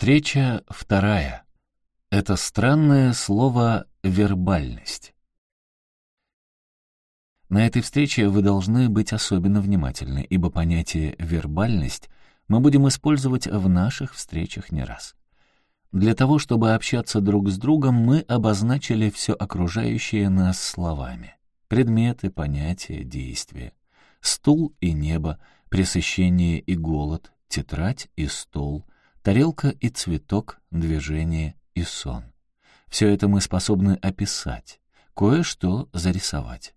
Встреча вторая. Это странное слово «вербальность». На этой встрече вы должны быть особенно внимательны, ибо понятие «вербальность» мы будем использовать в наших встречах не раз. Для того, чтобы общаться друг с другом, мы обозначили все окружающее нас словами. Предметы, понятия, действия. Стул и небо, пресыщение и голод, тетрадь и стол, Тарелка и цветок, движение и сон. Все это мы способны описать, кое-что зарисовать.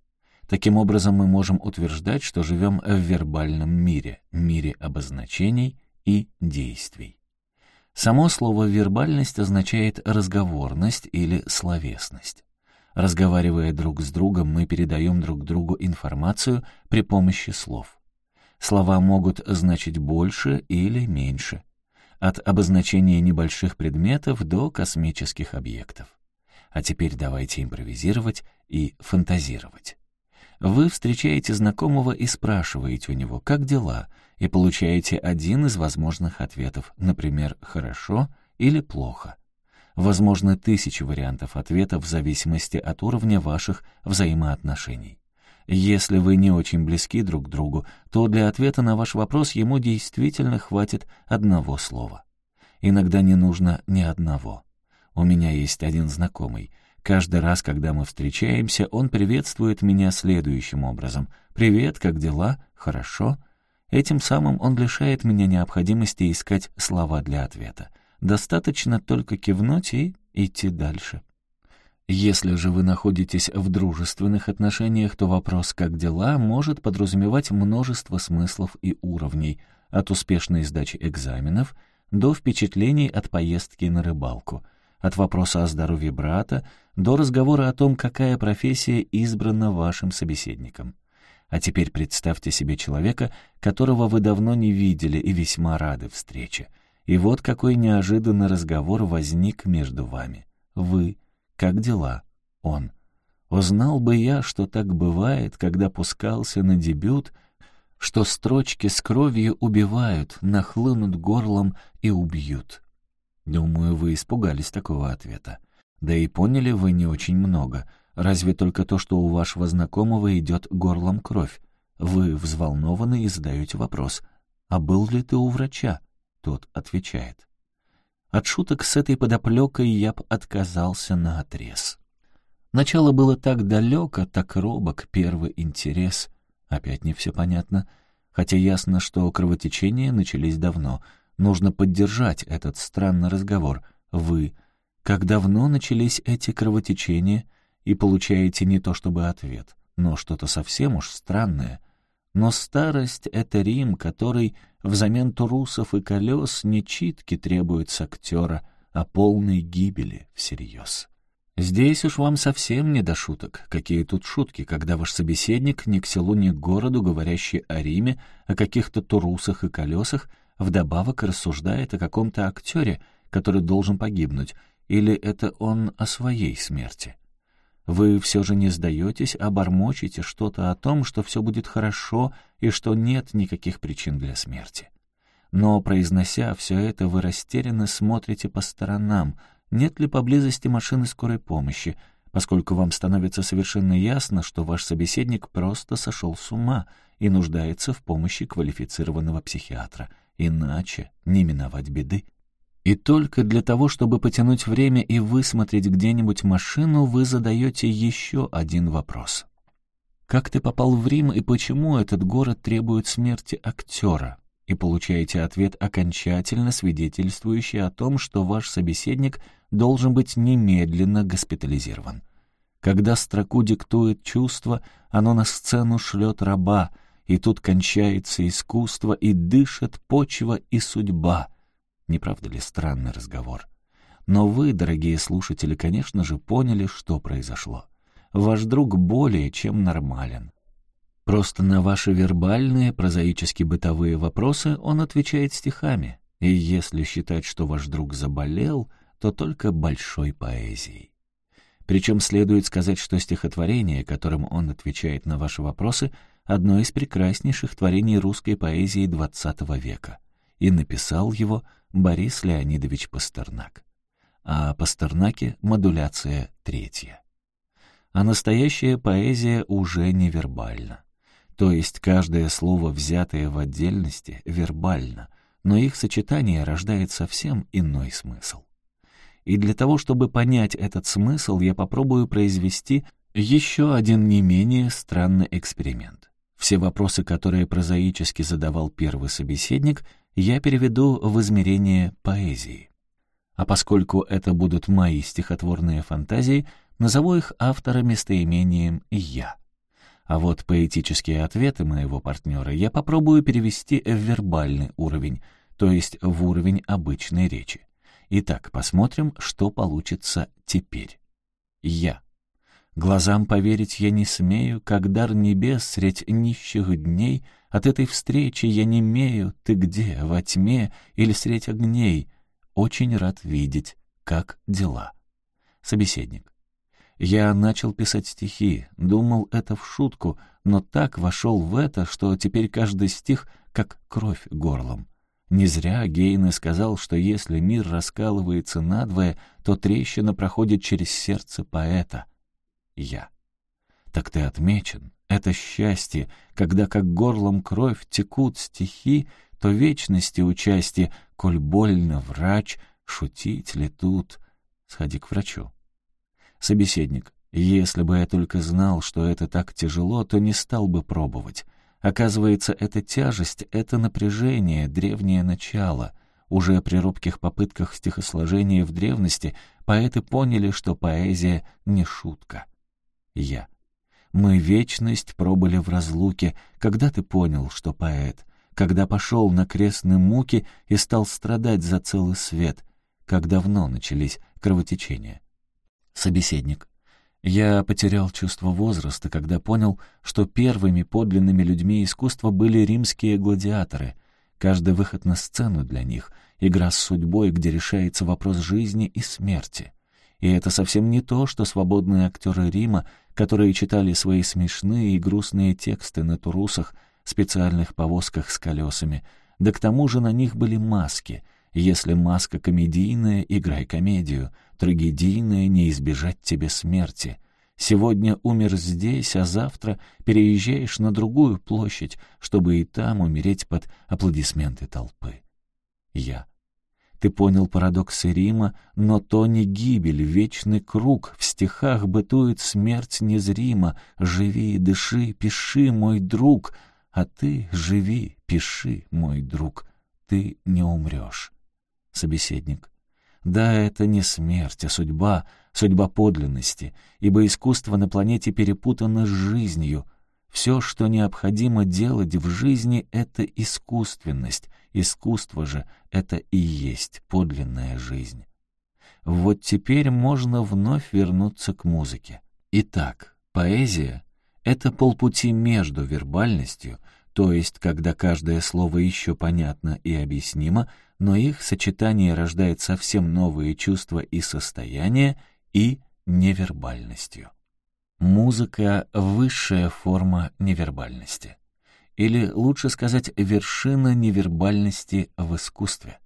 Таким образом, мы можем утверждать, что живем в вербальном мире, мире обозначений и действий. Само слово «вербальность» означает разговорность или словесность. Разговаривая друг с другом, мы передаем друг другу информацию при помощи слов. Слова могут значить больше или меньше от обозначения небольших предметов до космических объектов. А теперь давайте импровизировать и фантазировать. Вы встречаете знакомого и спрашиваете у него «как дела?» и получаете один из возможных ответов, например, «хорошо» или «плохо». Возможно, тысячи вариантов ответов в зависимости от уровня ваших взаимоотношений. Если вы не очень близки друг к другу, то для ответа на ваш вопрос ему действительно хватит одного слова. Иногда не нужно ни одного. У меня есть один знакомый. Каждый раз, когда мы встречаемся, он приветствует меня следующим образом. «Привет, как дела? Хорошо?» Этим самым он лишает меня необходимости искать слова для ответа. Достаточно только кивнуть и идти дальше. Если же вы находитесь в дружественных отношениях, то вопрос «как дела» может подразумевать множество смыслов и уровней, от успешной сдачи экзаменов до впечатлений от поездки на рыбалку, от вопроса о здоровье брата до разговора о том, какая профессия избрана вашим собеседником. А теперь представьте себе человека, которого вы давно не видели и весьма рады встрече. И вот какой неожиданный разговор возник между вами. Вы как дела? Он. Узнал бы я, что так бывает, когда пускался на дебют, что строчки с кровью убивают, нахлынут горлом и убьют. Думаю, вы испугались такого ответа. Да и поняли вы не очень много. Разве только то, что у вашего знакомого идет горлом кровь. Вы взволнованы и задаете вопрос. «А был ли ты у врача?» Тот отвечает. От шуток с этой подоплекой я б отказался наотрез. Начало было так далеко, так робок первый интерес. Опять не все понятно. Хотя ясно, что кровотечения начались давно. Нужно поддержать этот странный разговор. Вы. Как давно начались эти кровотечения? И получаете не то чтобы ответ, но что-то совсем уж странное. Но старость — это Рим, который Взамен турусов и колес не читки требует с актера, а полной гибели всерьез. Здесь уж вам совсем не до шуток. Какие тут шутки, когда ваш собеседник ни к селу, ни к городу, говорящий о Риме, о каких-то турусах и колесах, вдобавок рассуждает о каком-то актере, который должен погибнуть, или это он о своей смерти. Вы все же не сдаетесь, а бормочете что-то о том, что все будет хорошо и что нет никаких причин для смерти. Но, произнося все это, вы растерянно смотрите по сторонам, нет ли поблизости машины скорой помощи, поскольку вам становится совершенно ясно, что ваш собеседник просто сошел с ума и нуждается в помощи квалифицированного психиатра, иначе не миновать беды. И только для того, чтобы потянуть время и высмотреть где-нибудь машину, вы задаете еще один вопрос. Как ты попал в Рим и почему этот город требует смерти актера? И получаете ответ, окончательно свидетельствующий о том, что ваш собеседник должен быть немедленно госпитализирован. Когда строку диктует чувство, оно на сцену шлет раба, и тут кончается искусство, и дышит почва и судьба — не правда ли странный разговор? Но вы, дорогие слушатели, конечно же, поняли, что произошло. Ваш друг более чем нормален. Просто на ваши вербальные, прозаически бытовые вопросы он отвечает стихами. И если считать, что ваш друг заболел, то только большой поэзией. Причем следует сказать, что стихотворение, которым он отвечает на ваши вопросы, одно из прекраснейших творений русской поэзии XX века. И написал его Борис Леонидович Пастернак. А Пастернаке модуляция третья. А настоящая поэзия уже не вербальна. То есть каждое слово, взятое в отдельности, вербально, но их сочетание рождает совсем иной смысл. И для того, чтобы понять этот смысл, я попробую произвести еще один не менее странный эксперимент. Все вопросы, которые прозаически задавал первый собеседник, я переведу в измерение поэзии. А поскольку это будут мои стихотворные фантазии, назову их автора местоимением «я». А вот поэтические ответы моего партнера я попробую перевести в вербальный уровень, то есть в уровень обычной речи. Итак, посмотрим, что получится теперь. Я. Глазам поверить я не смею, как дар небес средь нищих дней. От этой встречи я не имею, ты где, во тьме или средь огней? Очень рад видеть, как дела. Собеседник. Я начал писать стихи, думал это в шутку, но так вошел в это, что теперь каждый стих как кровь горлом. Не зря Гейне сказал, что если мир раскалывается надвое, то трещина проходит через сердце поэта. Я. Так ты отмечен. Это счастье, когда как горлом кровь текут стихи, то вечности участие, коль больно врач, шутить ли тут? Сходи к врачу. Собеседник. Если бы я только знал, что это так тяжело, то не стал бы пробовать. Оказывается, эта тяжесть — это напряжение, древнее начало. Уже при робких попытках стихосложения в древности поэты поняли, что поэзия — не шутка. Я. Мы вечность пробыли в разлуке, когда ты понял, что поэт, когда пошел на крестные муки и стал страдать за целый свет, как давно начались кровотечения. Собеседник. Я потерял чувство возраста, когда понял, что первыми подлинными людьми искусства были римские гладиаторы. Каждый выход на сцену для них — игра с судьбой, где решается вопрос жизни и смерти. И это совсем не то, что свободные актеры Рима, которые читали свои смешные и грустные тексты на турусах, специальных повозках с колесами, да к тому же на них были маски — если маска комедийная, играй комедию, трагедийная, не избежать тебе смерти. Сегодня умер здесь, а завтра переезжаешь на другую площадь, чтобы и там умереть под аплодисменты толпы. Я. Ты понял парадоксы Рима, но то не гибель, вечный круг. В стихах бытует смерть незрима. Живи, дыши, пиши, мой друг. А ты живи, пиши, мой друг. Ты не умрешь. Собеседник. Да, это не смерть, а судьба, судьба подлинности, ибо искусство на планете перепутано с жизнью. Все, что необходимо делать в жизни, — это искусственность. Искусство же — это и есть подлинная жизнь. Вот теперь можно вновь вернуться к музыке. Итак, поэзия — это полпути между вербальностью, то есть когда каждое слово еще понятно и объяснимо, но их сочетание рождает совсем новые чувства и состояния, и невербальностью. Музыка — высшая форма невербальности. Или, лучше сказать, вершина невербальности в искусстве.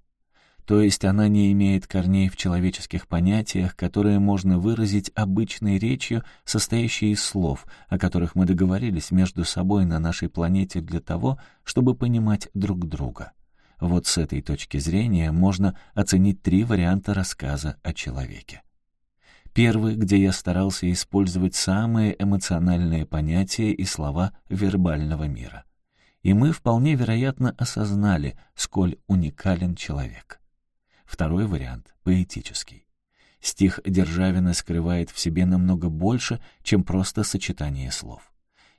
То есть она не имеет корней в человеческих понятиях, которые можно выразить обычной речью, состоящей из слов, о которых мы договорились между собой на нашей планете для того, чтобы понимать друг друга. Вот с этой точки зрения можно оценить три варианта рассказа о человеке. Первый, где я старался использовать самые эмоциональные понятия и слова вербального мира. И мы вполне вероятно осознали, сколь уникален человек. Второй вариант — поэтический. Стих Державина скрывает в себе намного больше, чем просто сочетание слов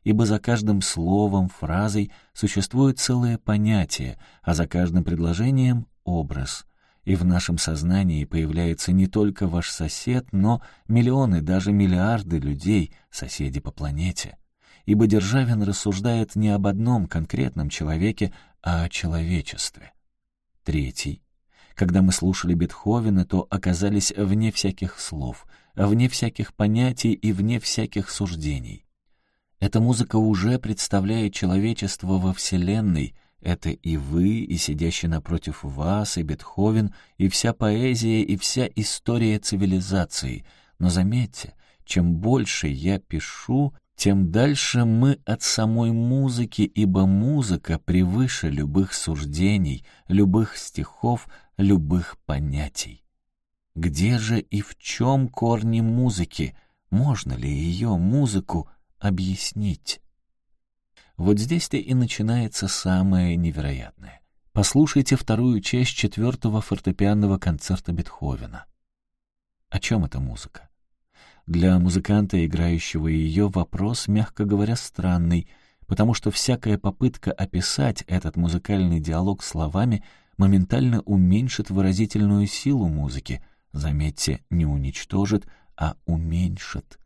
ибо за каждым словом, фразой существует целое понятие, а за каждым предложением — образ. И в нашем сознании появляется не только ваш сосед, но миллионы, даже миллиарды людей, соседи по планете. Ибо Державин рассуждает не об одном конкретном человеке, а о человечестве. Третий. Когда мы слушали Бетховена, то оказались вне всяких слов, вне всяких понятий и вне всяких суждений. Эта музыка уже представляет человечество во Вселенной, Это и вы, и сидящий напротив вас, и Бетховен, и вся поэзия, и вся история цивилизации. Но заметьте, чем больше я пишу, тем дальше мы от самой музыки, ибо музыка превыше любых суждений, любых стихов, любых понятий. Где же и в чем корни музыки? Можно ли ее, музыку, объяснить? Вот здесь-то и начинается самое невероятное. Послушайте вторую часть четвертого фортепианного концерта Бетховена. О чем эта музыка? Для музыканта, играющего ее, вопрос, мягко говоря, странный, потому что всякая попытка описать этот музыкальный диалог словами моментально уменьшит выразительную силу музыки, заметьте, не уничтожит, а уменьшит.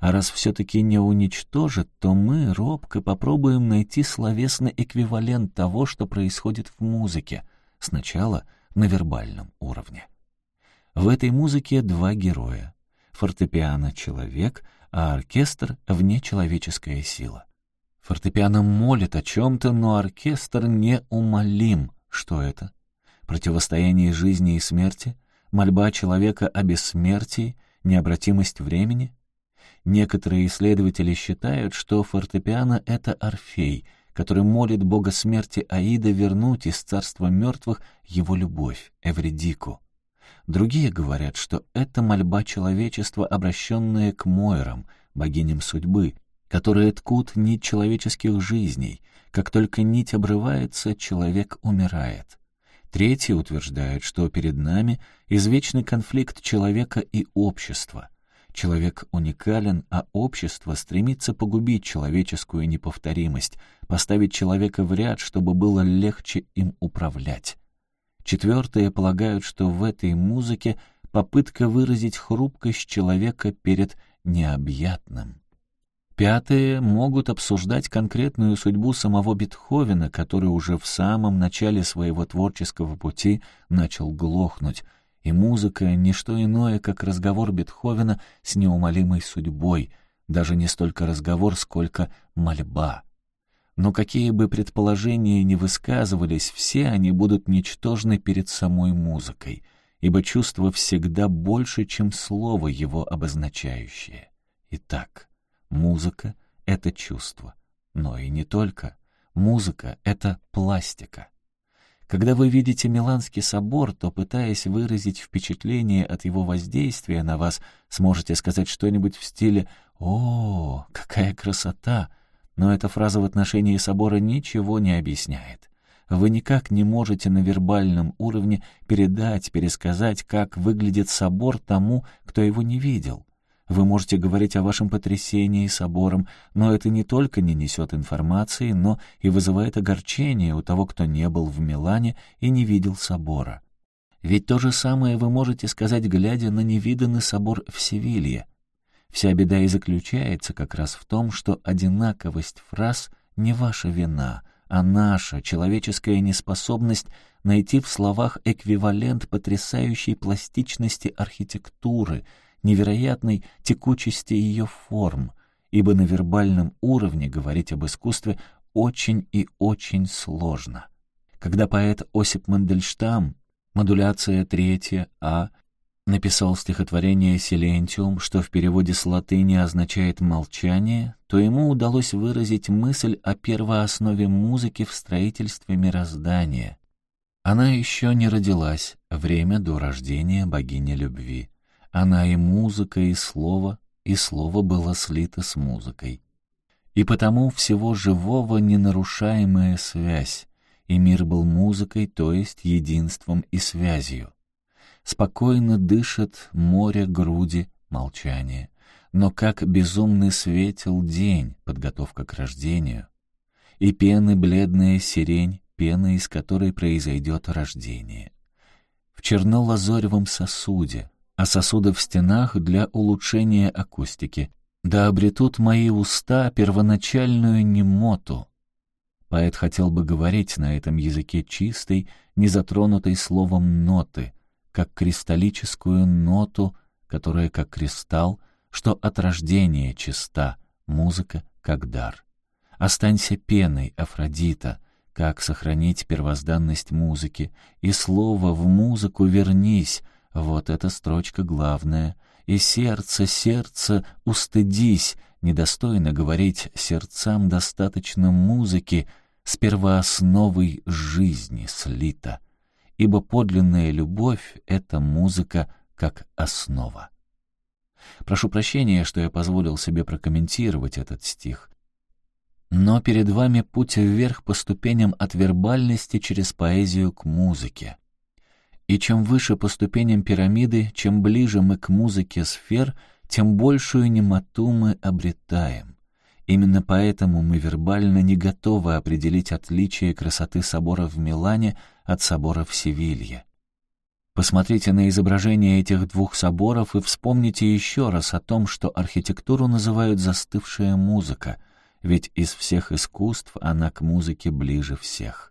А раз все-таки не уничтожит, то мы робко попробуем найти словесный эквивалент того, что происходит в музыке, сначала на вербальном уровне. В этой музыке два героя. Фортепиано — человек, а оркестр — внечеловеческая сила. Фортепиано молит о чем-то, но оркестр неумолим. Что это? Противостояние жизни и смерти? Мольба человека о бессмертии? Необратимость времени? Некоторые исследователи считают, что фортепиано — это Орфей, который молит бога смерти Аида вернуть из царства мертвых его любовь, Эвредику. Другие говорят, что это мольба человечества, обращенная к Мойрам, богиням судьбы, которые ткут нить человеческих жизней. Как только нить обрывается, человек умирает. Третьи утверждают, что перед нами извечный конфликт человека и общества — Человек уникален, а общество стремится погубить человеческую неповторимость, поставить человека в ряд, чтобы было легче им управлять. Четвертые полагают, что в этой музыке попытка выразить хрупкость человека перед необъятным. Пятые могут обсуждать конкретную судьбу самого Бетховена, который уже в самом начале своего творческого пути начал глохнуть — и музыка — не что иное, как разговор Бетховена с неумолимой судьбой, даже не столько разговор, сколько мольба. Но какие бы предположения ни высказывались, все они будут ничтожны перед самой музыкой, ибо чувство всегда больше, чем слово его обозначающее. Итак, музыка — это чувство, но и не только. Музыка — это пластика. Когда вы видите Миланский собор, то, пытаясь выразить впечатление от его воздействия на вас, сможете сказать что-нибудь в стиле «О, какая красота!» Но эта фраза в отношении собора ничего не объясняет. Вы никак не можете на вербальном уровне передать, пересказать, как выглядит собор тому, кто его не видел. Вы можете говорить о вашем потрясении собором, но это не только не несет информации, но и вызывает огорчение у того, кто не был в Милане и не видел собора. Ведь то же самое вы можете сказать, глядя на невиданный собор в Севилье. Вся беда и заключается как раз в том, что одинаковость фраз не ваша вина, а наша человеческая неспособность найти в словах эквивалент потрясающей пластичности архитектуры — невероятной текучести ее форм, ибо на вербальном уровне говорить об искусстве очень и очень сложно. Когда поэт Осип Мандельштам, модуляция третья А, написал стихотворение «Силентиум», что в переводе с латыни означает «молчание», то ему удалось выразить мысль о первооснове музыки в строительстве мироздания. Она еще не родилась, время до рождения богини любви. Она и музыка, и слово, и слово было слито с музыкой. И потому всего живого ненарушаемая связь, и мир был музыкой, то есть единством и связью. Спокойно дышит море груди, молчание. Но как безумный светил день, подготовка к рождению. И пены бледная сирень, пена, из которой произойдет рождение. В черно-лазоревом сосуде, а сосуды в стенах для улучшения акустики. Да обретут мои уста первоначальную немоту. Поэт хотел бы говорить на этом языке чистой, не затронутой словом ноты, как кристаллическую ноту, которая как кристалл, что от рождения чиста, музыка как дар. Останься пеной, Афродита, как сохранить первозданность музыки, и слово в музыку вернись, вот эта строчка главная, и сердце, сердце, устыдись, недостойно говорить сердцам достаточно музыки, с первоосновой жизни слита, ибо подлинная любовь — это музыка как основа. Прошу прощения, что я позволил себе прокомментировать этот стих. Но перед вами путь вверх по ступеням от вербальности через поэзию к музыке. И чем выше по ступеням пирамиды, чем ближе мы к музыке сфер, тем большую немоту мы обретаем. Именно поэтому мы вербально не готовы определить отличие красоты собора в Милане от собора в Севилье. Посмотрите на изображение этих двух соборов и вспомните еще раз о том, что архитектуру называют «застывшая музыка», ведь из всех искусств она к музыке ближе всех.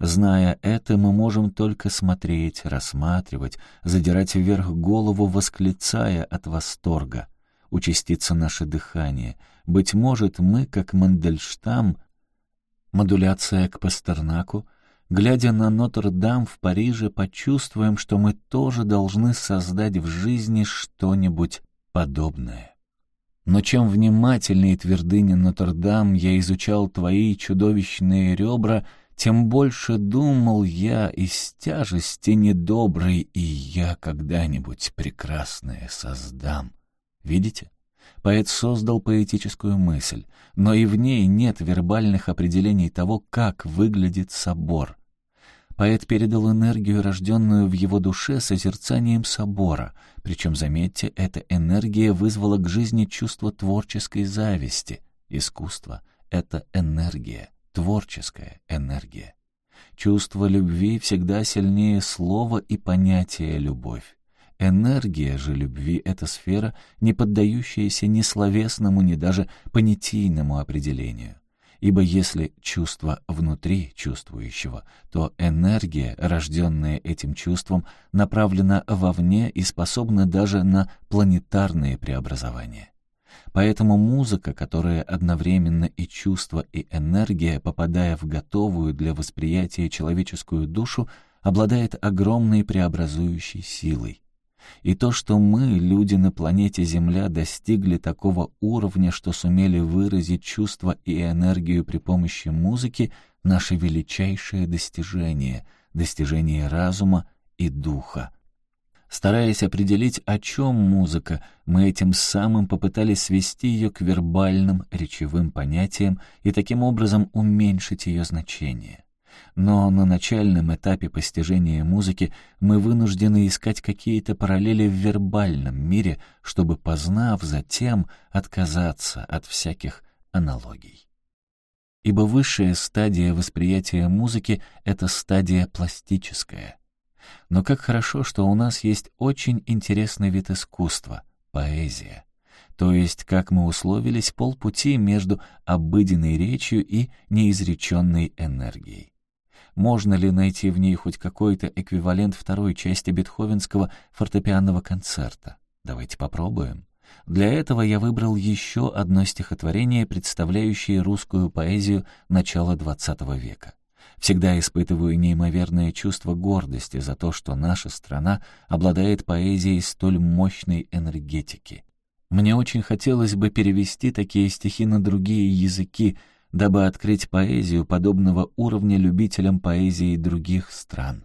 Зная это, мы можем только смотреть, рассматривать, задирать вверх голову, восклицая от восторга. Участится наше дыхание. Быть может, мы, как Мандельштам, модуляция к Пастернаку — Глядя на Нотр-Дам в Париже, почувствуем, что мы тоже должны создать в жизни что-нибудь подобное. Но чем внимательнее твердыня Нотр-Дам я изучал твои чудовищные ребра, тем больше думал я из тяжести недоброй, и я когда-нибудь прекрасное создам. Видите? Поэт создал поэтическую мысль, но и в ней нет вербальных определений того, как выглядит собор. Поэт передал энергию, рожденную в его душе созерцанием собора, причем, заметьте, эта энергия вызвала к жизни чувство творческой зависти. Искусство — это энергия, творческая энергия. Чувство любви всегда сильнее слова и понятия «любовь». Энергия же любви — это сфера, не поддающаяся ни словесному, ни даже понятийному определению. Ибо если чувство внутри чувствующего, то энергия, рожденная этим чувством, направлена вовне и способна даже на планетарные преобразования. Поэтому музыка, которая одновременно и чувство, и энергия, попадая в готовую для восприятия человеческую душу, обладает огромной преобразующей силой. И то, что мы, люди на планете Земля, достигли такого уровня, что сумели выразить чувства и энергию при помощи музыки, наше величайшее достижение, достижение разума и духа. Стараясь определить, о чем музыка, мы этим самым попытались свести ее к вербальным, речевым понятиям и таким образом уменьшить ее значение. Но на начальном этапе постижения музыки мы вынуждены искать какие-то параллели в вербальном мире, чтобы, познав затем, отказаться от всяких аналогий. Ибо высшая стадия восприятия музыки — это стадия пластическая. Но как хорошо, что у нас есть очень интересный вид искусства — поэзия. То есть, как мы условились, полпути между обыденной речью и неизреченной энергией. Можно ли найти в ней хоть какой-то эквивалент второй части бетховенского фортепианного концерта? Давайте попробуем. Для этого я выбрал еще одно стихотворение, представляющее русскую поэзию начала XX века. Всегда испытываю неимоверное чувство гордости за то, что наша страна обладает поэзией столь мощной энергетики. Мне очень хотелось бы перевести такие стихи на другие языки, дабы открыть поэзию подобного уровня любителям поэзии других стран.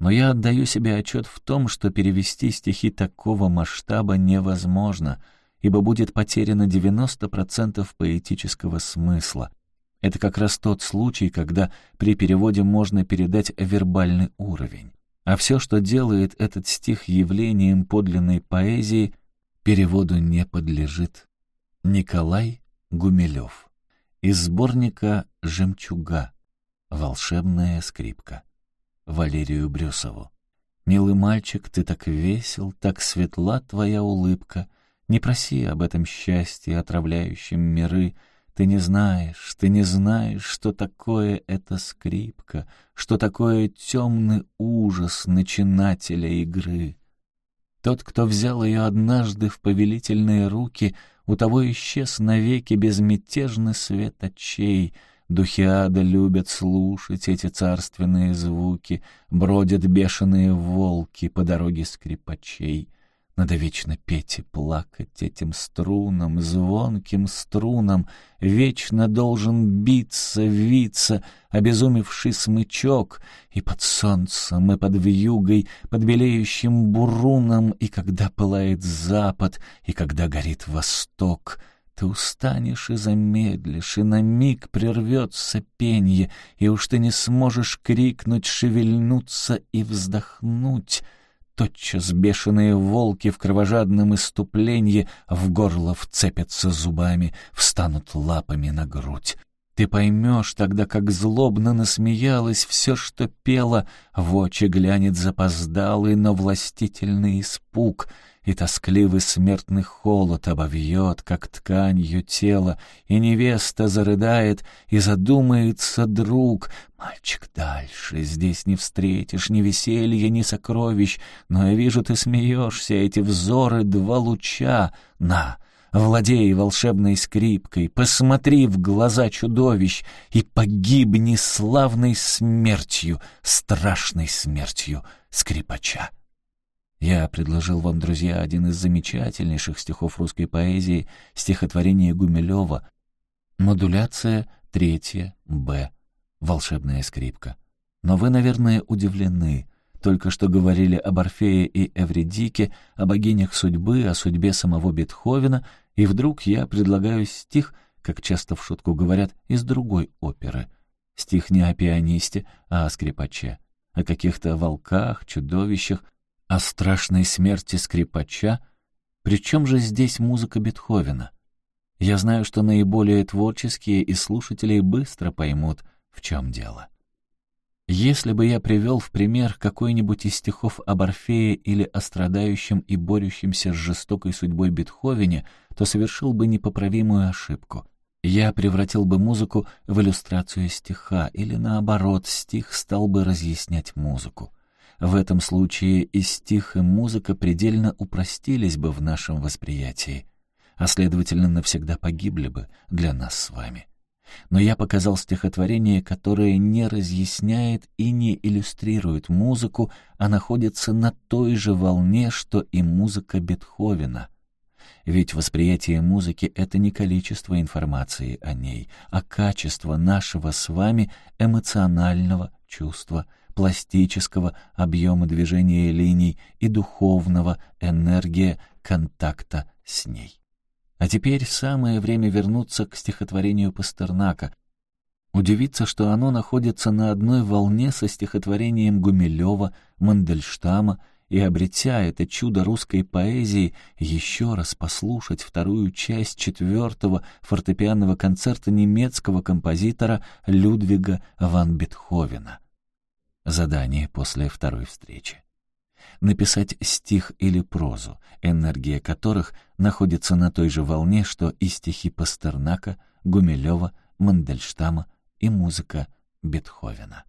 Но я отдаю себе отчет в том, что перевести стихи такого масштаба невозможно, ибо будет потеряно 90% поэтического смысла. Это как раз тот случай, когда при переводе можно передать вербальный уровень. А все, что делает этот стих явлением подлинной поэзии, переводу не подлежит. Николай Гумилев из сборника «Жемчуга. Волшебная скрипка». Валерию Брюсову. «Милый мальчик, ты так весел, так светла твоя улыбка. Не проси об этом счастье, отравляющем миры. Ты не знаешь, ты не знаешь, что такое эта скрипка, что такое темный ужас начинателя игры». Тот, кто взял ее однажды в повелительные руки — у того исчез навеки безмятежный свет очей, Духи ада любят слушать эти царственные звуки, Бродят бешеные волки по дороге скрипачей. Надо вечно петь и плакать этим струнам, звонким струнам, Вечно должен биться, виться обезумевший смычок, И под солнцем, и под вьюгой, под белеющим буруном, И когда пылает запад, и когда горит восток — ты устанешь и замедлишь, и на миг прервется пенье, и уж ты не сможешь крикнуть, шевельнуться и вздохнуть. Тотчас бешеные волки в кровожадном иступлении в горло вцепятся зубами, встанут лапами на грудь. Ты поймешь тогда, как злобно насмеялась все, что пела, в очи глянет запоздалый, но властительный испуг — и тоскливый смертный холод обовьет, как тканью тело, и невеста зарыдает, и задумается друг. Мальчик, дальше здесь не встретишь ни веселья, ни сокровищ, но я вижу, ты смеешься, эти взоры два луча. На, владей волшебной скрипкой, посмотри в глаза чудовищ и погибни славной смертью, страшной смертью скрипача. Я предложил вам, друзья, один из замечательнейших стихов русской поэзии, стихотворение Гумилева «Модуляция третья Б. Волшебная скрипка». Но вы, наверное, удивлены. Только что говорили об Орфее и Эвридике, о богинях судьбы, о судьбе самого Бетховена, и вдруг я предлагаю стих, как часто в шутку говорят, из другой оперы. Стих не о пианисте, а о скрипаче, о каких-то волках, чудовищах, о страшной смерти скрипача, причем же здесь музыка Бетховена? Я знаю, что наиболее творческие и слушатели быстро поймут, в чем дело. Если бы я привел в пример какой-нибудь из стихов об Орфее или о страдающем и борющемся с жестокой судьбой Бетховене, то совершил бы непоправимую ошибку. Я превратил бы музыку в иллюстрацию стиха, или наоборот, стих стал бы разъяснять музыку. В этом случае и стих, и музыка предельно упростились бы в нашем восприятии, а, следовательно, навсегда погибли бы для нас с вами. Но я показал стихотворение, которое не разъясняет и не иллюстрирует музыку, а находится на той же волне, что и музыка Бетховена. Ведь восприятие музыки — это не количество информации о ней, а качество нашего с вами эмоционального чувства — пластического объема движения линий и духовного энергия контакта с ней. А теперь самое время вернуться к стихотворению Пастернака, удивиться, что оно находится на одной волне со стихотворением Гумилева, Мандельштама, и, обретя это чудо русской поэзии, еще раз послушать вторую часть четвертого фортепианного концерта немецкого композитора Людвига ван Бетховена. Задание после второй встречи. Написать стих или прозу, энергия которых находится на той же волне, что и стихи Пастернака, Гумилева, Мандельштама и музыка Бетховена.